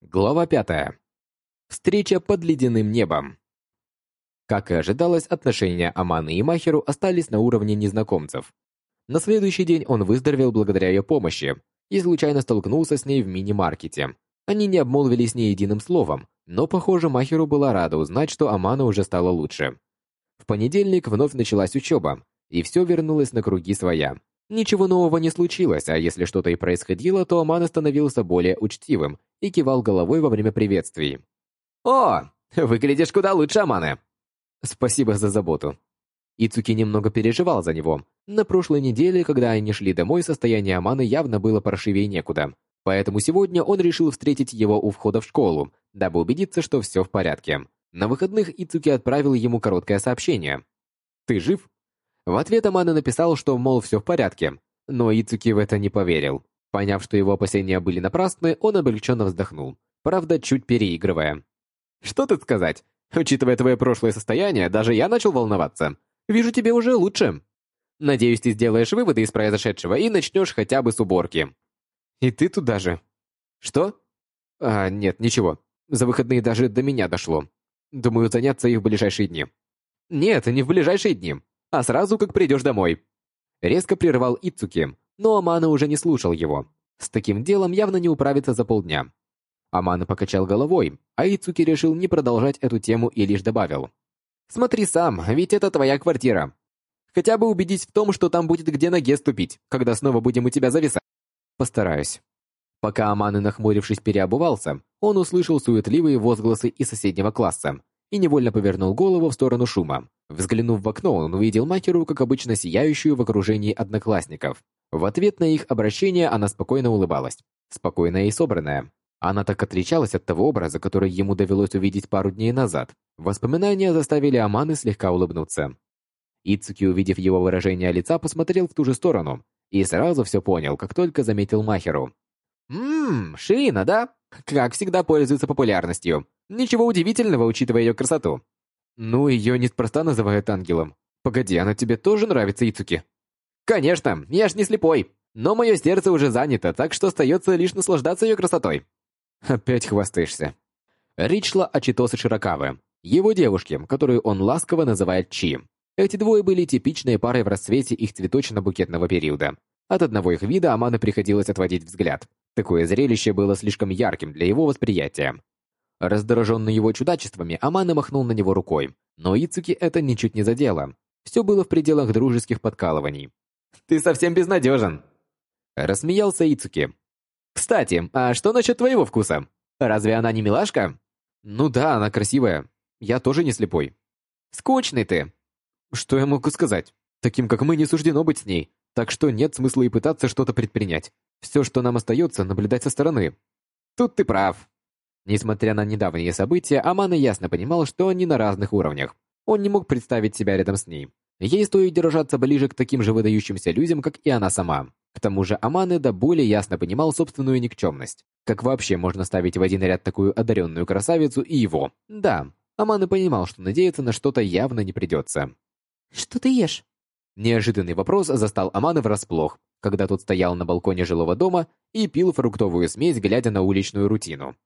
Глава пятая. Встреча под ледяным небом. Как и ожидалось, отношения Аманы и Махеру остались на уровне незнакомцев. На следующий день он выздоровел благодаря ее помощи и случайно столкнулся с ней в мини-маркете. Они не обмолвились ни единым словом, но, похоже, Махеру была рада узнать, что Амана уже стала лучше. В понедельник вновь началась учеба, и все вернулось на круги своя. Ничего нового не случилось, а если что-то и происходило, то Амана становился более учтивым и кивал головой во время приветствий. «О, выглядишь куда лучше, Аманы!» «Спасибо за заботу». Ицуки немного переживал за него. На прошлой неделе, когда они шли домой, состояние Аманы явно было паршивее некуда. Поэтому сегодня он решил встретить его у входа в школу, дабы убедиться, что все в порядке. На выходных Ицуки отправил ему короткое сообщение. «Ты жив?» В ответ Амана написал, что, мол, все в порядке, но Ицуки в это не поверил. Поняв, что его опасения были напрасны, он облегченно вздохнул, правда, чуть переигрывая. «Что тут сказать? Учитывая твое прошлое состояние, даже я начал волноваться. Вижу, тебе уже лучше. Надеюсь, ты сделаешь выводы из произошедшего и начнешь хотя бы с уборки». «И ты туда же?» «Что?» «А, нет, ничего. За выходные даже до меня дошло. Думаю, заняться их в ближайшие дни». «Нет, не в ближайшие дни а сразу как придешь домой». Резко прервал Ицуки, но Амана уже не слушал его. С таким делом явно не управиться за полдня. Амана покачал головой, а Ицуки решил не продолжать эту тему и лишь добавил. «Смотри сам, ведь это твоя квартира. Хотя бы убедись в том, что там будет где ноге ступить, когда снова будем у тебя зависать». «Постараюсь». Пока Аманы, нахмурившись, переобувался, он услышал суетливые возгласы из соседнего класса и невольно повернул голову в сторону шума. Взглянув в окно, он увидел Макеру, как обычно, сияющую в окружении одноклассников. В ответ на их обращение она спокойно улыбалась. Спокойная и собранная. Она так отличалась от того образа, который ему довелось увидеть пару дней назад. Воспоминания заставили Аманы слегка улыбнуться. Ицуки, увидев его выражение лица, посмотрел в ту же сторону и сразу все понял, как только заметил Махеру. «Ммм, Шиина, да? Как всегда пользуется популярностью. Ничего удивительного, учитывая ее красоту. Ну, ее неспроста называют ангелом. Погоди, она тебе тоже нравится, Ицуки? Конечно, я ж не слепой. Но мое сердце уже занято, так что остается лишь наслаждаться ее красотой. Опять хвастаешься. Речь шла о его девушке, которую он ласково называет Чи. Эти двое были типичной парой в расцвете их цветочно-букетного периода. От одного их вида Аманы приходилось отводить взгляд. Такое зрелище было слишком ярким для его восприятия. Раздраженный его чудачествами, Амана махнул на него рукой, но Ицуки это ничуть не задело. Все было в пределах дружеских подкалываний. «Ты совсем безнадежен!» Рассмеялся Ицуки. «Кстати, а что насчет твоего вкуса? Разве она не милашка?» «Ну да, она красивая. Я тоже не слепой». «Скучный ты!» «Что я могу сказать? Таким, как мы, не суждено быть с ней, так что нет смысла и пытаться что-то предпринять. Все, что нам остается, наблюдать со стороны». «Тут ты прав», Несмотря на недавние события, Амана ясно понимал, что они на разных уровнях. Он не мог представить себя рядом с ней. Ей стоит держаться ближе к таким же выдающимся людям, как и она сама. К тому же Аманы до более ясно понимал собственную никчемность. Как вообще можно ставить в один ряд такую одаренную красавицу и его? Да, Аманы понимал, что надеяться на что-то явно не придется. «Что ты ешь?» Неожиданный вопрос застал Аманы врасплох, когда тот стоял на балконе жилого дома и пил фруктовую смесь, глядя на уличную рутину.